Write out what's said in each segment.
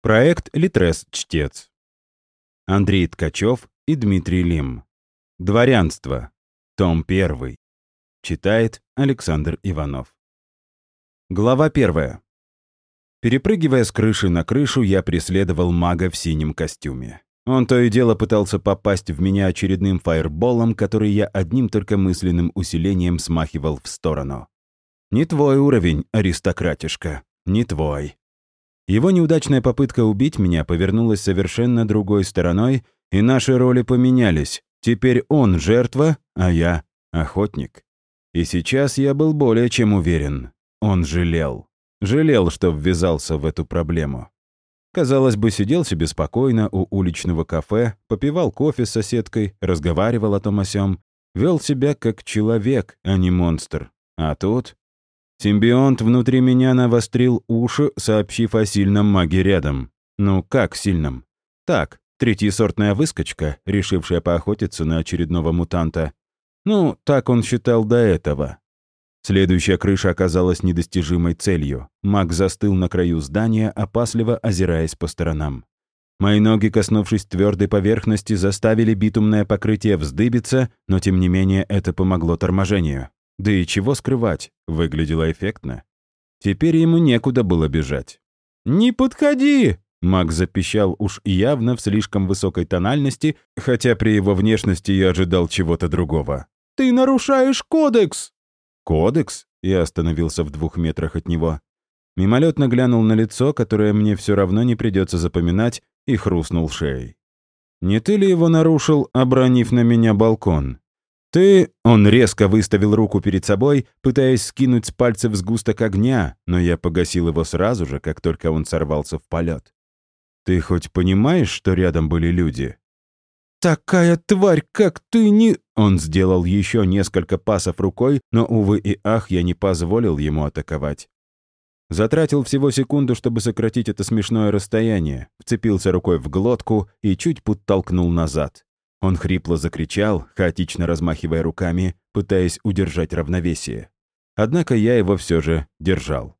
Проект «Литрес-чтец». Андрей Ткачев и Дмитрий Лим. Дворянство. Том 1. Читает Александр Иванов. Глава 1. Перепрыгивая с крыши на крышу, я преследовал мага в синем костюме. Он то и дело пытался попасть в меня очередным фаерболом, который я одним только мысленным усилением смахивал в сторону. «Не твой уровень, аристократишка, не твой». Его неудачная попытка убить меня повернулась совершенно другой стороной, и наши роли поменялись. Теперь он жертва, а я охотник. И сейчас я был более чем уверен. Он жалел. Жалел, что ввязался в эту проблему. Казалось бы, сидел себе спокойно у уличного кафе, попивал кофе с соседкой, разговаривал о том о сём, вел себя как человек, а не монстр. А тут... Симбионт внутри меня навострил уши, сообщив о сильном маге рядом. Ну, как сильном? Так, третьесортная выскочка, решившая поохотиться на очередного мутанта. Ну, так он считал до этого. Следующая крыша оказалась недостижимой целью. Маг застыл на краю здания, опасливо озираясь по сторонам. Мои ноги, коснувшись твердой поверхности, заставили битумное покрытие вздыбиться, но тем не менее это помогло торможению. Да и чего скрывать, выглядело эффектно. Теперь ему некуда было бежать. «Не подходи!» Маг запищал уж явно в слишком высокой тональности, хотя при его внешности я ожидал чего-то другого. «Ты нарушаешь кодекс!» «Кодекс?» Я остановился в двух метрах от него. Мимолетно глянул на лицо, которое мне все равно не придется запоминать, и хрустнул шеей. «Не ты ли его нарушил, обронив на меня балкон?» «Ты...» Он резко выставил руку перед собой, пытаясь скинуть с пальцев сгусток огня, но я погасил его сразу же, как только он сорвался в полет. «Ты хоть понимаешь, что рядом были люди?» «Такая тварь, как ты, не...» Он сделал еще несколько пасов рукой, но, увы и ах, я не позволил ему атаковать. Затратил всего секунду, чтобы сократить это смешное расстояние, вцепился рукой в глотку и чуть подтолкнул назад. Он хрипло закричал, хаотично размахивая руками, пытаясь удержать равновесие. Однако я его все же держал.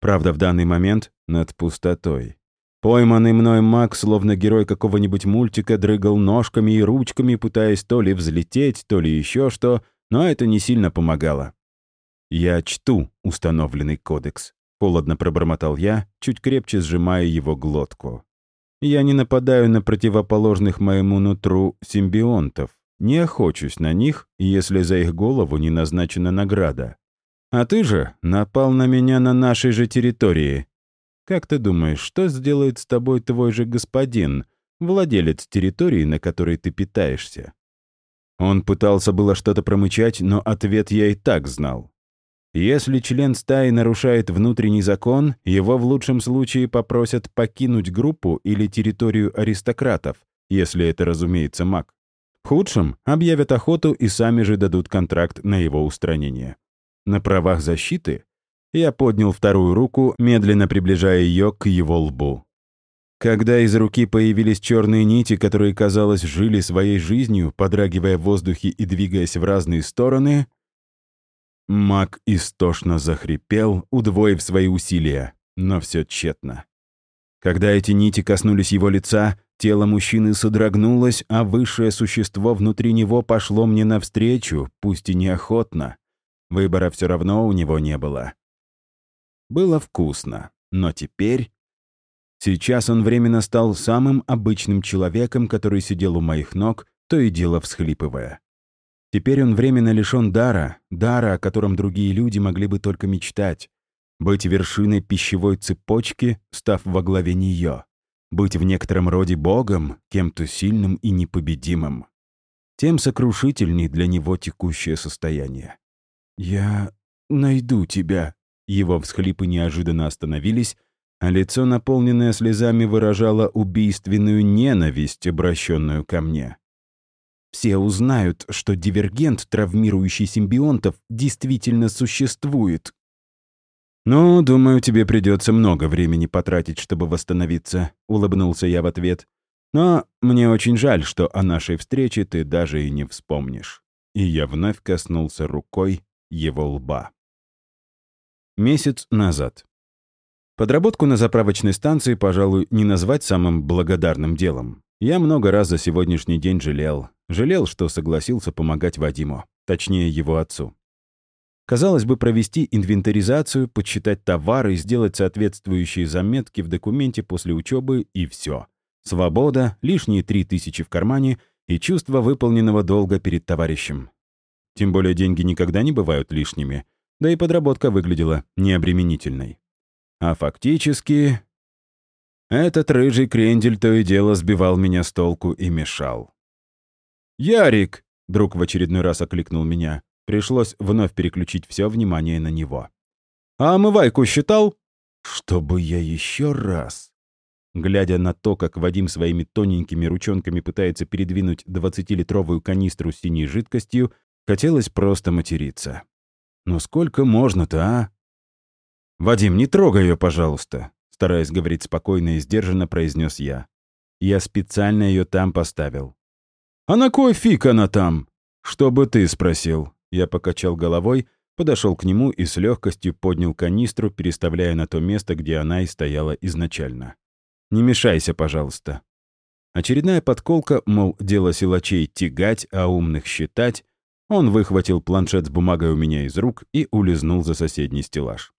Правда, в данный момент над пустотой. Пойманный мной маг, словно герой какого-нибудь мультика, дрыгал ножками и ручками, пытаясь то ли взлететь, то ли еще что, но это не сильно помогало. «Я чту установленный кодекс», — холодно пробормотал я, чуть крепче сжимая его глотку. «Я не нападаю на противоположных моему нутру симбионтов, не охочусь на них, если за их голову не назначена награда. А ты же напал на меня на нашей же территории, как ты думаешь, что сделает с тобой твой же господин, владелец территории, на которой ты питаешься?» Он пытался было что-то промычать, но ответ я и так знал. Если член стаи нарушает внутренний закон, его в лучшем случае попросят покинуть группу или территорию аристократов, если это, разумеется, маг. В худшем объявят охоту и сами же дадут контракт на его устранение. На правах защиты я поднял вторую руку, медленно приближая ее к его лбу. Когда из руки появились черные нити, которые, казалось, жили своей жизнью, подрагивая в воздухе и двигаясь в разные стороны, маг истошно захрипел, удвоив свои усилия, но все тщетно. Когда эти нити коснулись его лица, тело мужчины содрогнулось, а высшее существо внутри него пошло мне навстречу, пусть и неохотно. Выбора все равно у него не было. Было вкусно, но теперь... Сейчас он временно стал самым обычным человеком, который сидел у моих ног, то и дело всхлипывая. Теперь он временно лишён дара, дара, о котором другие люди могли бы только мечтать. Быть вершиной пищевой цепочки, став во главе неё. Быть в некотором роде богом, кем-то сильным и непобедимым. Тем сокрушительней для него текущее состояние. «Я найду тебя», его всхлипы неожиданно остановились, а лицо, наполненное слезами, выражало убийственную ненависть, обращенную ко мне. Все узнают, что дивергент, травмирующий симбионтов, действительно существует. «Ну, думаю, тебе придется много времени потратить, чтобы восстановиться», — улыбнулся я в ответ. «Но мне очень жаль, что о нашей встрече ты даже и не вспомнишь». И я вновь коснулся рукой его лба. Месяц назад. Подработку на заправочной станции, пожалуй, не назвать самым благодарным делом. Я много раз за сегодняшний день жалел. Жалел, что согласился помогать Вадиму, точнее его отцу. Казалось бы, провести инвентаризацию, подсчитать товары сделать соответствующие заметки в документе после учебы и все. Свобода, лишние три тысячи в кармане и чувство выполненного долга перед товарищем. Тем более деньги никогда не бывают лишними, да и подработка выглядела необременительной. А фактически... Этот рыжий крендель то и дело сбивал меня с толку и мешал. «Ярик!» — друг в очередной раз окликнул меня. Пришлось вновь переключить все внимание на него. «А омывайку считал?» «Чтобы я еще раз...» Глядя на то, как Вадим своими тоненькими ручонками пытается передвинуть 20-литровую канистру с синей жидкостью, хотелось просто материться. «Ну сколько можно-то, а?» «Вадим, не трогай ее, пожалуйста», стараясь говорить спокойно и сдержанно, произнес я. «Я специально ее там поставил». «А на кой фиг она там?» «Что бы ты спросил?» Я покачал головой, подошел к нему и с легкостью поднял канистру, переставляя на то место, где она и стояла изначально. «Не мешайся, пожалуйста». Очередная подколка, мол, дело силачей тягать, а умных считать, он выхватил планшет с бумагой у меня из рук и улизнул за соседний стеллаж.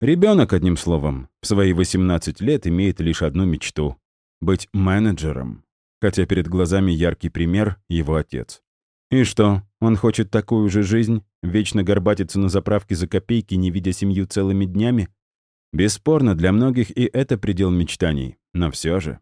Ребенок, одним словом, в свои 18 лет имеет лишь одну мечту — быть менеджером. Хотя перед глазами яркий пример — его отец. И что, он хочет такую же жизнь, вечно горбатиться на заправке за копейки, не видя семью целыми днями? Бесспорно, для многих и это предел мечтаний, но все же.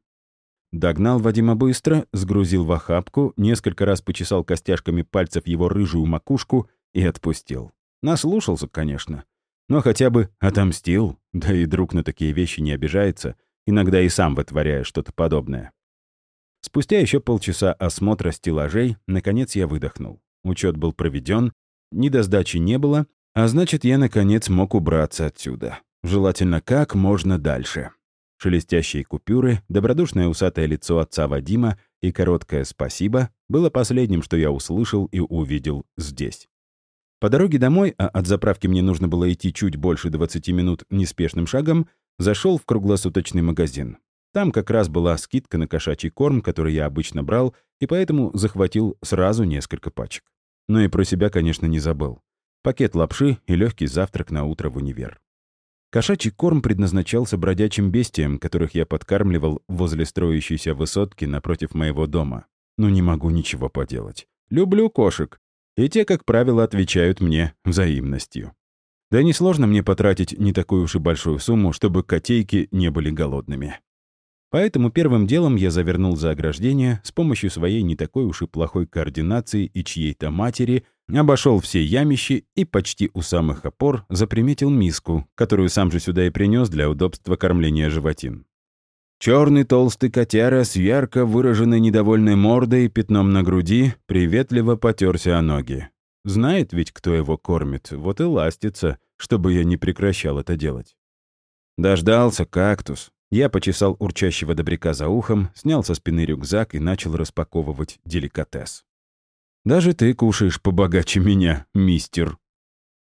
Догнал Вадима быстро, сгрузил в охапку, несколько раз почесал костяшками пальцев его рыжую макушку и отпустил. Наслушался, конечно но хотя бы отомстил, да и друг на такие вещи не обижается, иногда и сам вытворяя что-то подобное. Спустя еще полчаса осмотра стеллажей, наконец я выдохнул. Учет был проведен, ни до сдачи не было, а значит, я, наконец, мог убраться отсюда. Желательно как можно дальше. Шелестящие купюры, добродушное усатое лицо отца Вадима и короткое «спасибо» было последним, что я услышал и увидел здесь. По дороге домой, а от заправки мне нужно было идти чуть больше 20 минут неспешным шагом, зашел в круглосуточный магазин. Там как раз была скидка на кошачий корм, который я обычно брал, и поэтому захватил сразу несколько пачек. Но и про себя, конечно, не забыл. Пакет лапши и легкий завтрак на утро в универ. Кошачий корм предназначался бродячим бестиям, которых я подкармливал возле строящейся высотки напротив моего дома. Но не могу ничего поделать. Люблю кошек, и те, как правило, отвечают мне взаимностью. Да несложно мне потратить не такую уж и большую сумму, чтобы котейки не были голодными. Поэтому первым делом я завернул за ограждение с помощью своей не такой уж и плохой координации и чьей-то матери, обошел все ямищи и почти у самых опор заприметил миску, которую сам же сюда и принес для удобства кормления животин. Черный толстый котяра с ярко выраженной недовольной мордой и пятном на груди приветливо потерся о ноги. Знает ведь, кто его кормит, вот и ластится, чтобы я не прекращал это делать. Дождался кактус. Я почесал урчащего добряка за ухом, снял со спины рюкзак и начал распаковывать деликатес. «Даже ты кушаешь побогаче меня, мистер».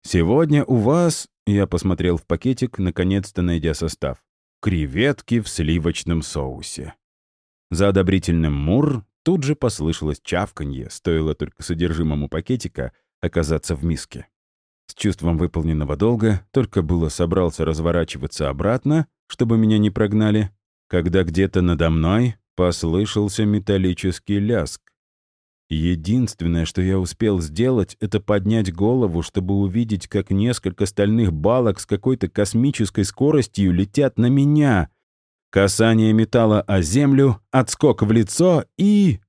«Сегодня у вас...» — я посмотрел в пакетик, наконец-то найдя состав. Креветки в сливочном соусе. За одобрительным «мур» тут же послышалось чавканье, стоило только содержимому пакетика оказаться в миске. С чувством выполненного долга только было собрался разворачиваться обратно, чтобы меня не прогнали, когда где-то надо мной послышался металлический ляск. Единственное, что я успел сделать, это поднять голову, чтобы увидеть, как несколько стальных балок с какой-то космической скоростью летят на меня. Касание металла о землю, отскок в лицо и...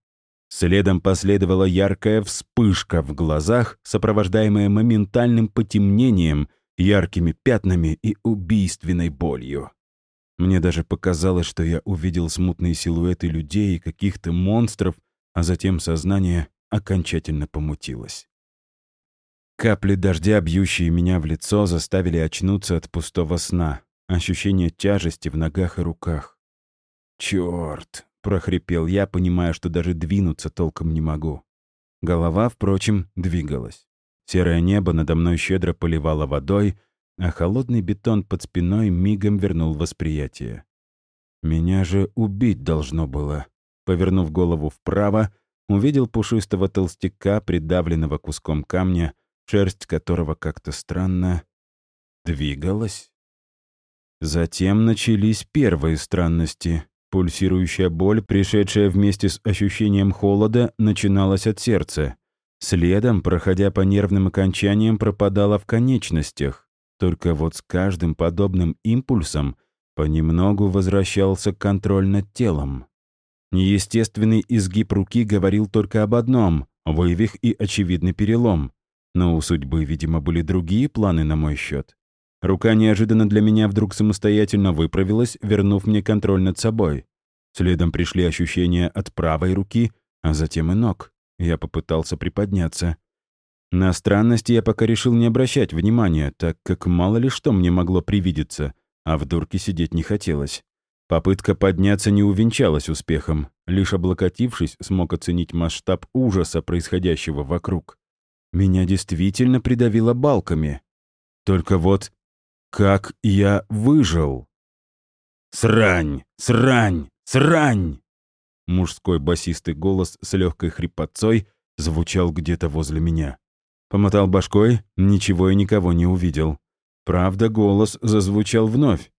Следом последовала яркая вспышка в глазах, сопровождаемая моментальным потемнением, яркими пятнами и убийственной болью. Мне даже показалось, что я увидел смутные силуэты людей и каких-то монстров, а затем сознание окончательно помутилось. Капли дождя, бьющие меня в лицо, заставили очнуться от пустого сна, ощущение тяжести в ногах и руках. «Чёрт!» — прохрипел я, понимая, что даже двинуться толком не могу. Голова, впрочем, двигалась. Серое небо надо мной щедро поливало водой, а холодный бетон под спиной мигом вернул восприятие. Меня же убить должно было. Повернув голову вправо, увидел пушистого толстяка, придавленного куском камня, шерсть которого как-то странно двигалась. Затем начались первые странности. Пульсирующая боль, пришедшая вместе с ощущением холода, начиналась от сердца. Следом, проходя по нервным окончаниям, пропадала в конечностях. Только вот с каждым подобным импульсом понемногу возвращался контроль над телом. Неестественный изгиб руки говорил только об одном — вывих и очевидный перелом. Но у судьбы, видимо, были другие планы на мой счет. Рука неожиданно для меня вдруг самостоятельно выправилась, вернув мне контроль над собой. Следом пришли ощущения от правой руки, а затем и ног. Я попытался приподняться. На странности я пока решил не обращать внимания, так как мало ли что мне могло привидеться, а в дурке сидеть не хотелось. Попытка подняться не увенчалась успехом. Лишь облокотившись, смог оценить масштаб ужаса, происходящего вокруг. Меня действительно придавило балками. Только вот как я выжил? «Срань! Срань! Срань!» Мужской басистый голос с легкой хрипотцой звучал где-то возле меня. Помотал башкой, ничего и никого не увидел. Правда, голос зазвучал вновь.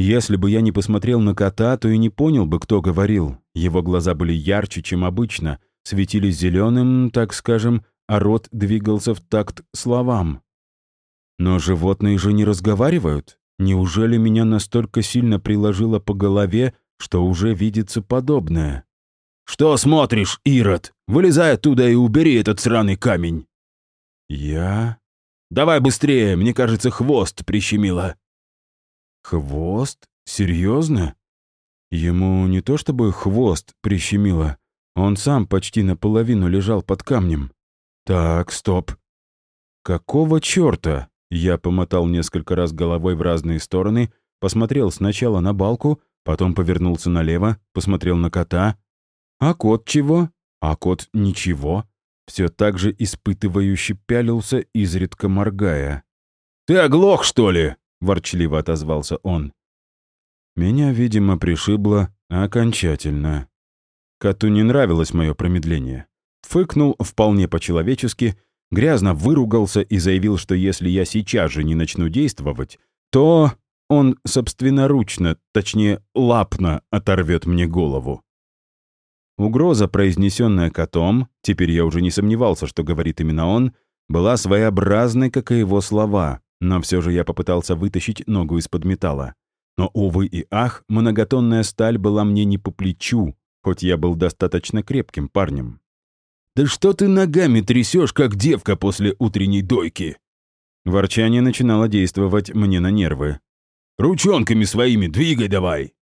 Если бы я не посмотрел на кота, то и не понял бы, кто говорил. Его глаза были ярче, чем обычно, светились зеленым, так скажем, а рот двигался в такт словам. Но животные же не разговаривают. Неужели меня настолько сильно приложило по голове, что уже видится подобное? «Что смотришь, Ирод? Вылезай оттуда и убери этот сраный камень!» «Я...» «Давай быстрее, мне кажется, хвост прищемило». «Хвост? Серьезно?» Ему не то чтобы хвост прищемило, он сам почти наполовину лежал под камнем. «Так, стоп. Какого черта?» Я помотал несколько раз головой в разные стороны, посмотрел сначала на балку, потом повернулся налево, посмотрел на кота. «А кот чего?» «А кот ничего». Все так же испытывающе пялился, изредка моргая. «Ты оглох, что ли?» — ворчливо отозвался он. Меня, видимо, пришибло окончательно. Коту не нравилось мое промедление. Фыкнул вполне по-человечески, грязно выругался и заявил, что если я сейчас же не начну действовать, то он собственноручно, точнее лапно, оторвет мне голову. Угроза, произнесенная котом, теперь я уже не сомневался, что говорит именно он, была своеобразной, как и его слова, но все же я попытался вытащить ногу из-под металла. Но, увы и ах, многотонная сталь была мне не по плечу, хоть я был достаточно крепким парнем. «Да что ты ногами трясешь, как девка после утренней дойки?» Ворчание начинало действовать мне на нервы. «Ручонками своими двигай давай!»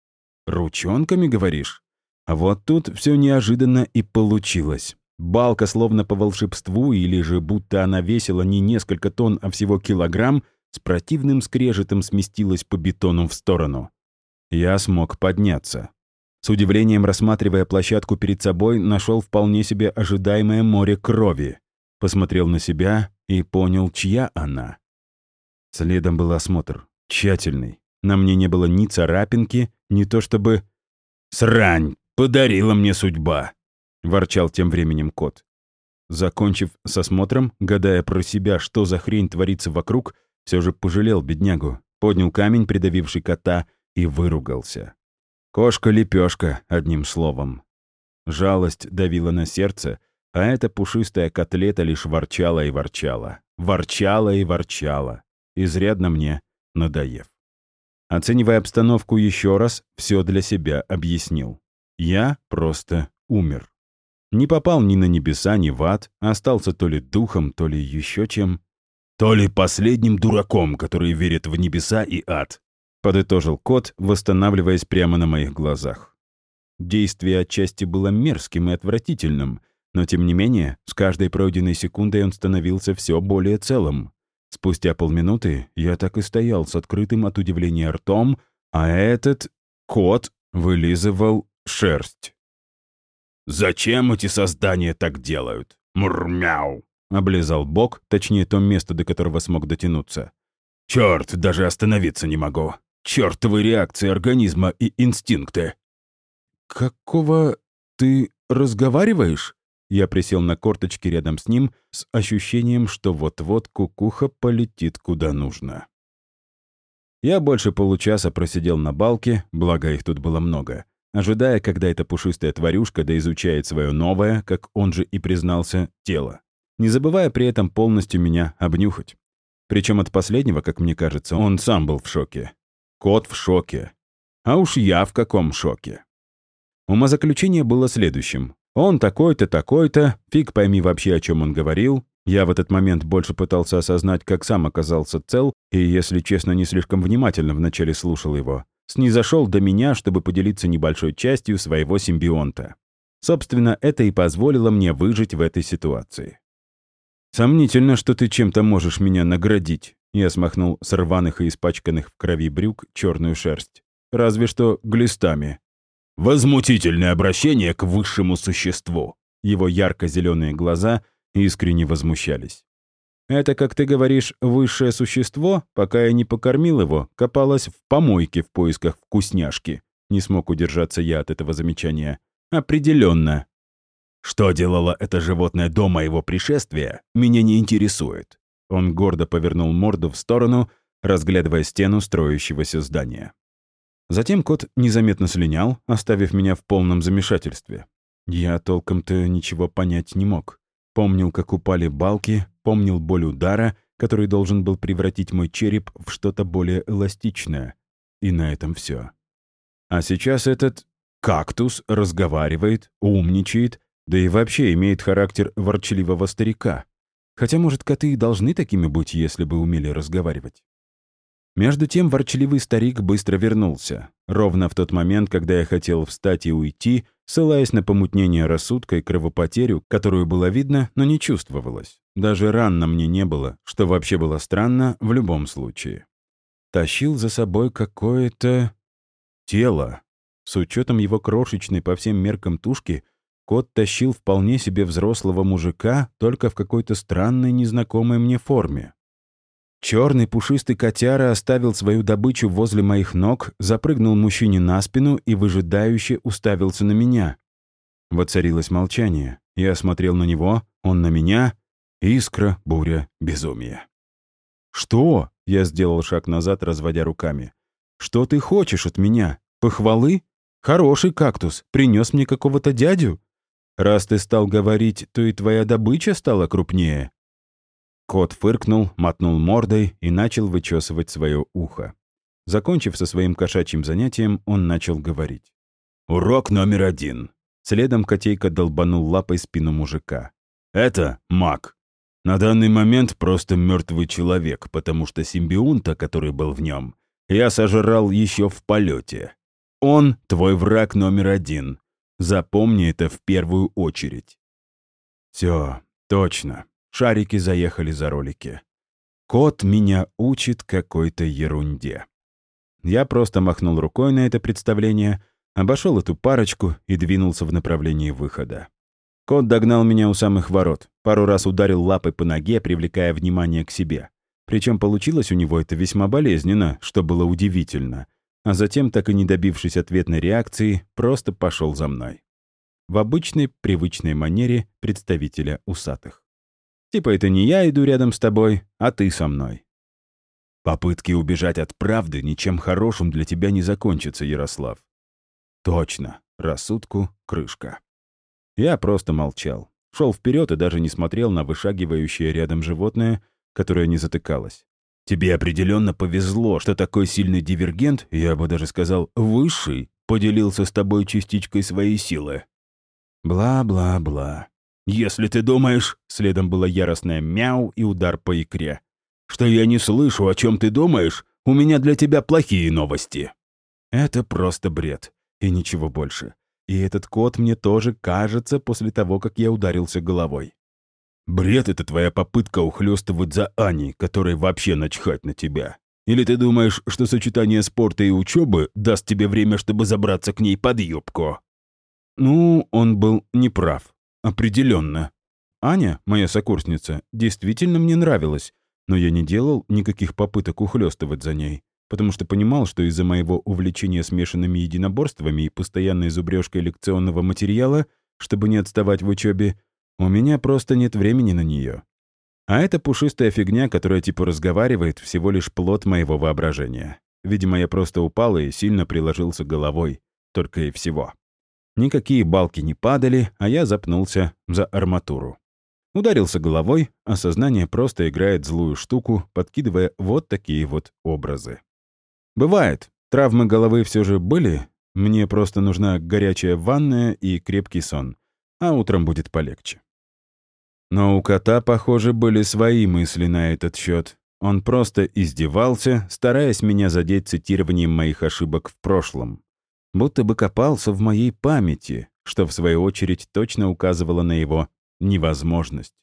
«Ручонками, говоришь?» А вот тут все неожиданно и получилось. Балка, словно по волшебству, или же будто она весила не несколько тонн, а всего килограмм, с противным скрежетом сместилась по бетону в сторону. Я смог подняться. С удивлением рассматривая площадку перед собой, нашел вполне себе ожидаемое море крови. Посмотрел на себя и понял, чья она. Следом был осмотр. Тщательный. На мне не было ни царапинки, ни то чтобы... «Срань! Подарила мне судьба!» — ворчал тем временем кот. Закончив с осмотром, гадая про себя, что за хрень творится вокруг, все же пожалел беднягу, поднял камень, придавивший кота, и выругался. Кошка-лепешка, одним словом. Жалость давила на сердце, а эта пушистая котлета лишь ворчала и ворчала. Ворчала и ворчала. Изрядно мне надоев. Оценивая обстановку еще раз, все для себя объяснил. Я просто умер. Не попал ни на небеса, ни в ад, остался то ли духом, то ли еще чем. То ли последним дураком, который верит в небеса и ад, подытожил кот, восстанавливаясь прямо на моих глазах. Действие отчасти было мерзким и отвратительным, но тем не менее, с каждой пройденной секундой он становился все более целым. Спустя полминуты я так и стоял с открытым от удивления ртом, а этот кот вылизывал шерсть. «Зачем эти создания так делают? Мурмяу!» Облизал бок, точнее, то место, до которого смог дотянуться. Черт, даже остановиться не могу. Чертовы реакции организма и инстинкты. Какого ты разговариваешь? Я присел на корточки рядом с ним с ощущением, что вот-вот кукуха полетит куда нужно. Я больше получаса просидел на балке, благо их тут было много, ожидая, когда эта пушистая тварюшка доизучает свое новое, как он же и признался, тело, не забывая при этом полностью меня обнюхать. Причем от последнего, как мне кажется, он сам был в шоке. Кот в шоке. А уж я в каком шоке. Умозаключение было следующим. Он такой-то, такой-то, фиг пойми вообще, о чем он говорил. Я в этот момент больше пытался осознать, как сам оказался цел, и, если честно, не слишком внимательно вначале слушал его. Снизошел до меня, чтобы поделиться небольшой частью своего симбионта. Собственно, это и позволило мне выжить в этой ситуации. «Сомнительно, что ты чем-то можешь меня наградить», я смахнул с рваных и испачканных в крови брюк черную шерсть. «Разве что глистами. Возмутительное обращение к высшему существу. Его ярко-зеленые глаза искренне возмущались. Это, как ты говоришь, высшее существо, пока я не покормил его, копалось в помойке в поисках вкусняшки. Не смог удержаться я от этого замечания. Определенно. Что делало это животное до моего пришествия, меня не интересует. Он гордо повернул морду в сторону, разглядывая стену строящегося здания. Затем кот незаметно слинял, оставив меня в полном замешательстве. Я толком-то ничего понять не мог. Помнил, как упали балки, помнил боль удара, который должен был превратить мой череп в что-то более эластичное. И на этом все. А сейчас этот кактус разговаривает, умничает, да и вообще имеет характер ворчливого старика. Хотя, может, коты и должны такими быть, если бы умели разговаривать. Между тем ворчливый старик быстро вернулся. Ровно в тот момент, когда я хотел встать и уйти, ссылаясь на помутнение рассудка и кровопотерю, которую было видно, но не чувствовалось. Даже ран на мне не было, что вообще было странно в любом случае. Тащил за собой какое-то... тело. С учетом его крошечной по всем меркам тушки, кот тащил вполне себе взрослого мужика, только в какой-то странной незнакомой мне форме. Черный пушистый котяра оставил свою добычу возле моих ног, запрыгнул мужчине на спину и выжидающе уставился на меня. Воцарилось молчание. Я смотрел на него, он на меня. Искра, буря, безумие. «Что?» — я сделал шаг назад, разводя руками. «Что ты хочешь от меня? Похвалы? Хороший кактус. Принес мне какого-то дядю? Раз ты стал говорить, то и твоя добыча стала крупнее. Кот фыркнул, мотнул мордой и начал вычесывать свое ухо. Закончив со своим кошачьим занятием, он начал говорить. «Урок номер один». Следом котейка долбанул лапой спину мужика. «Это маг. На данный момент просто мертвый человек, потому что симбионта, который был в нем, я сожрал еще в полете. Он твой враг номер один. Запомни это в первую очередь». «Все, точно. Шарики заехали за ролики. Кот меня учит какой-то ерунде. Я просто махнул рукой на это представление, обошел эту парочку и двинулся в направлении выхода. Кот догнал меня у самых ворот, пару раз ударил лапой по ноге, привлекая внимание к себе. Причем получилось у него это весьма болезненно, что было удивительно. А затем, так и не добившись ответной реакции, просто пошел за мной. В обычной, привычной манере представителя усатых. Типа это не я иду рядом с тобой, а ты со мной. Попытки убежать от правды ничем хорошим для тебя не закончатся, Ярослав. Точно. Рассудку — крышка. Я просто молчал. Шел вперед и даже не смотрел на вышагивающее рядом животное, которое не затыкалось. Тебе определенно повезло, что такой сильный дивергент, я бы даже сказал, высший, поделился с тобой частичкой своей силы. Бла-бла-бла. «Если ты думаешь...» — следом было яростное мяу и удар по икре. «Что я не слышу, о чем ты думаешь, у меня для тебя плохие новости». Это просто бред. И ничего больше. И этот кот мне тоже кажется после того, как я ударился головой. Бред — это твоя попытка ухлёстывать за Аней, которой вообще начхать на тебя. Или ты думаешь, что сочетание спорта и учебы даст тебе время, чтобы забраться к ней под юбку? Ну, он был неправ. Определенно. Аня, моя сокурсница, действительно мне нравилась. но я не делал никаких попыток ухлёстывать за ней, потому что понимал, что из-за моего увлечения смешанными единоборствами и постоянной зубрежкой лекционного материала, чтобы не отставать в учебе, у меня просто нет времени на нее. А эта пушистая фигня, которая типа разговаривает, всего лишь плод моего воображения. Видимо, я просто упал и сильно приложился головой. Только и всего. Никакие балки не падали, а я запнулся за арматуру. Ударился головой, а сознание просто играет злую штуку, подкидывая вот такие вот образы. Бывает, травмы головы все же были, мне просто нужна горячая ванная и крепкий сон, а утром будет полегче. Но у кота, похоже, были свои мысли на этот счет. Он просто издевался, стараясь меня задеть цитированием моих ошибок в прошлом. Будто бы копался в моей памяти, что в свою очередь точно указывало на его невозможность.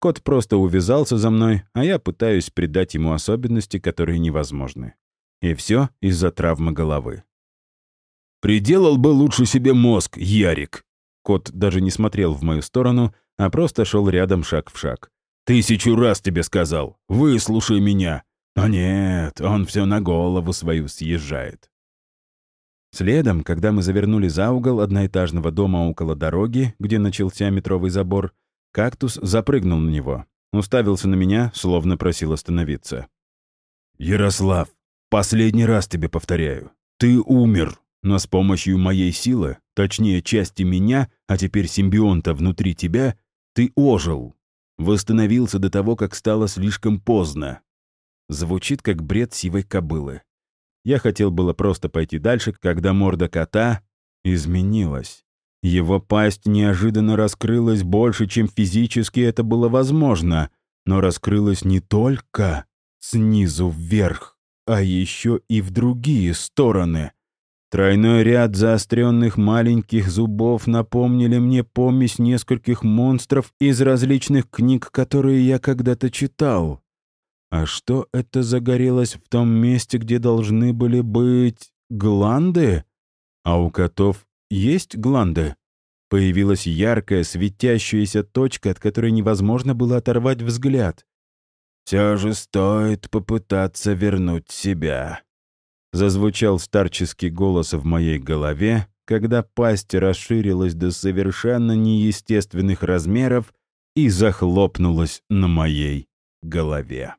Кот просто увязался за мной, а я пытаюсь придать ему особенности, которые невозможны. И все из-за травмы головы. «Приделал бы лучше себе мозг, Ярик!» Кот даже не смотрел в мою сторону, а просто шел рядом шаг в шаг. «Тысячу раз тебе сказал! Выслушай меня!» Но нет, он все на голову свою съезжает. Следом, когда мы завернули за угол одноэтажного дома около дороги, где начался метровый забор, кактус запрыгнул на него, уставился на меня, словно просил остановиться. «Ярослав, последний раз тебе повторяю. Ты умер, но с помощью моей силы, точнее части меня, а теперь симбионта внутри тебя, ты ожил. Восстановился до того, как стало слишком поздно». Звучит как бред сивой кобылы. Я хотел было просто пойти дальше, когда морда кота изменилась. Его пасть неожиданно раскрылась больше, чем физически это было возможно, но раскрылась не только снизу вверх, а еще и в другие стороны. Тройной ряд заостренных маленьких зубов напомнили мне помесь нескольких монстров из различных книг, которые я когда-то читал. А что это загорелось в том месте, где должны были быть гланды? А у котов есть гланды? Появилась яркая, светящаяся точка, от которой невозможно было оторвать взгляд. «Все же стоит попытаться вернуть себя», — зазвучал старческий голос в моей голове, когда пасть расширилась до совершенно неестественных размеров и захлопнулась на моей голове.